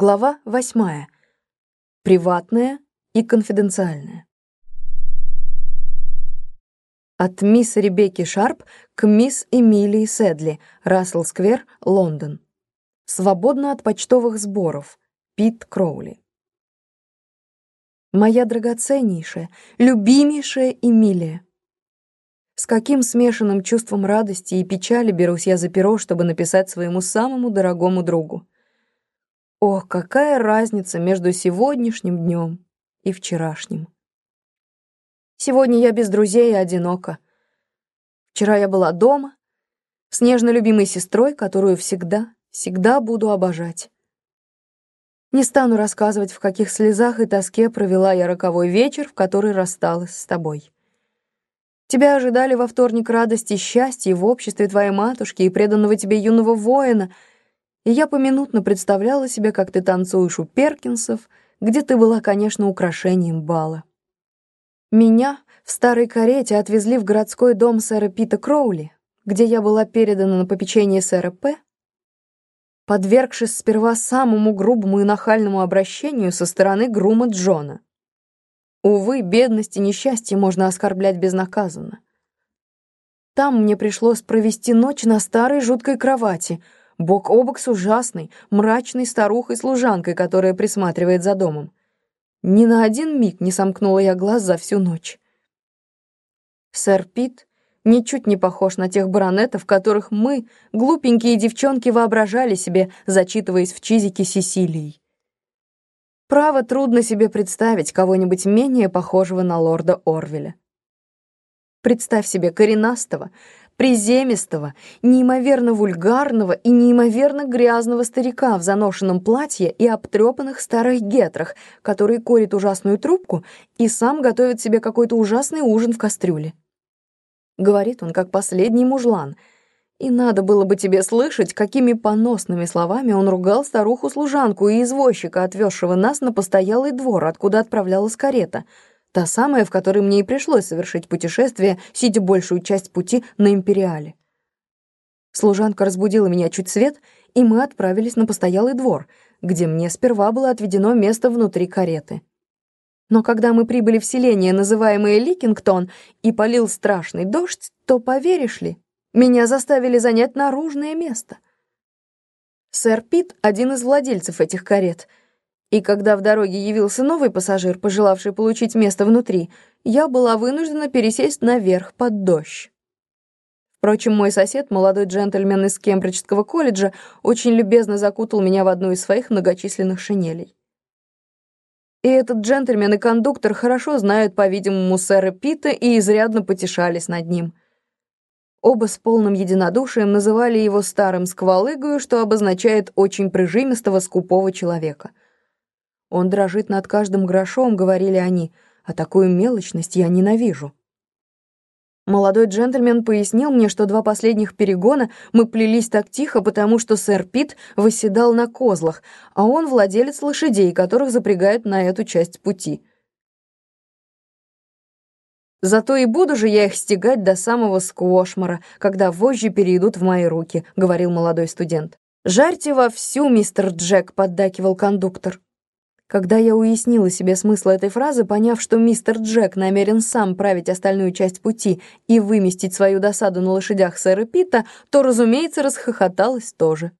Глава восьмая. Приватная и конфиденциальная. От мисс Ребекки Шарп к мисс Эмилии Седли, Рассел-сквер, Лондон. Свободно от почтовых сборов. Пит Кроули. Моя драгоценнейшая, любимейшая Эмилия. С каким смешанным чувством радости и печали берусь я за перо, чтобы написать своему самому дорогому другу. Ох, какая разница между сегодняшним днем и вчерашним. Сегодня я без друзей и одинока. Вчера я была дома, с нежно любимой сестрой, которую всегда, всегда буду обожать. Не стану рассказывать, в каких слезах и тоске провела я роковой вечер, в который рассталась с тобой. Тебя ожидали во вторник радости и счастья в обществе твоей матушки и преданного тебе юного воина — и я поминутно представляла себе, как ты танцуешь у Перкинсов, где ты была, конечно, украшением бала. Меня в старой карете отвезли в городской дом сэра Пита Кроули, где я была передана на попечение сэра П., подвергшись сперва самому грубому и нахальному обращению со стороны грума Джона. Увы, бедность и несчастье можно оскорблять безнаказанно. Там мне пришлось провести ночь на старой жуткой кровати — бок о бок с ужасной, мрачной старухой-служанкой, которая присматривает за домом. Ни на один миг не сомкнула я глаз за всю ночь. Сэр Пит ничуть не похож на тех баронетов, которых мы, глупенькие девчонки, воображали себе, зачитываясь в чизике Сесилией. Право, трудно себе представить кого-нибудь менее похожего на лорда Орвеля. Представь себе коренастого, приземистого, неимоверно вульгарного и неимоверно грязного старика в заношенном платье и обтрепанных старых гетрах, который курит ужасную трубку и сам готовит себе какой-то ужасный ужин в кастрюле. Говорит он, как последний мужлан. И надо было бы тебе слышать, какими поносными словами он ругал старуху-служанку и извозчика, отвезшего нас на постоялый двор, откуда отправлялась карета — Та самая, в которой мне и пришлось совершить путешествие, сидя большую часть пути на Империале. Служанка разбудила меня чуть свет, и мы отправились на постоялый двор, где мне сперва было отведено место внутри кареты. Но когда мы прибыли в селение, называемое Ликингтон, и полил страшный дождь, то, поверишь ли, меня заставили занять наружное место. Сэр Пит — один из владельцев этих карет — и когда в дороге явился новый пассажир, пожелавший получить место внутри, я была вынуждена пересесть наверх под дождь. Впрочем, мой сосед, молодой джентльмен из Кембриджского колледжа, очень любезно закутал меня в одну из своих многочисленных шинелей. И этот джентльмен и кондуктор хорошо знают, по-видимому, сэра Пита и изрядно потешались над ним. Оба с полным единодушием называли его старым сквалыгою, что обозначает очень прижимистого скупого человека — он дрожит над каждым грошом, говорили они, а такую мелочность я ненавижу. Молодой джентльмен пояснил мне, что два последних перегона мы плелись так тихо, потому что сэр Пит восседал на козлах, а он владелец лошадей, которых запрягают на эту часть пути. «Зато и буду же я их стегать до самого Сквошмара, когда вожжи перейдут в мои руки», — говорил молодой студент. «Жарьте вовсю, мистер Джек», — поддакивал кондуктор. Когда я уяснила себе смысл этой фразы, поняв, что мистер Джек намерен сам править остальную часть пути и выместить свою досаду на лошадях сэра Питта, то, разумеется, расхохоталась тоже.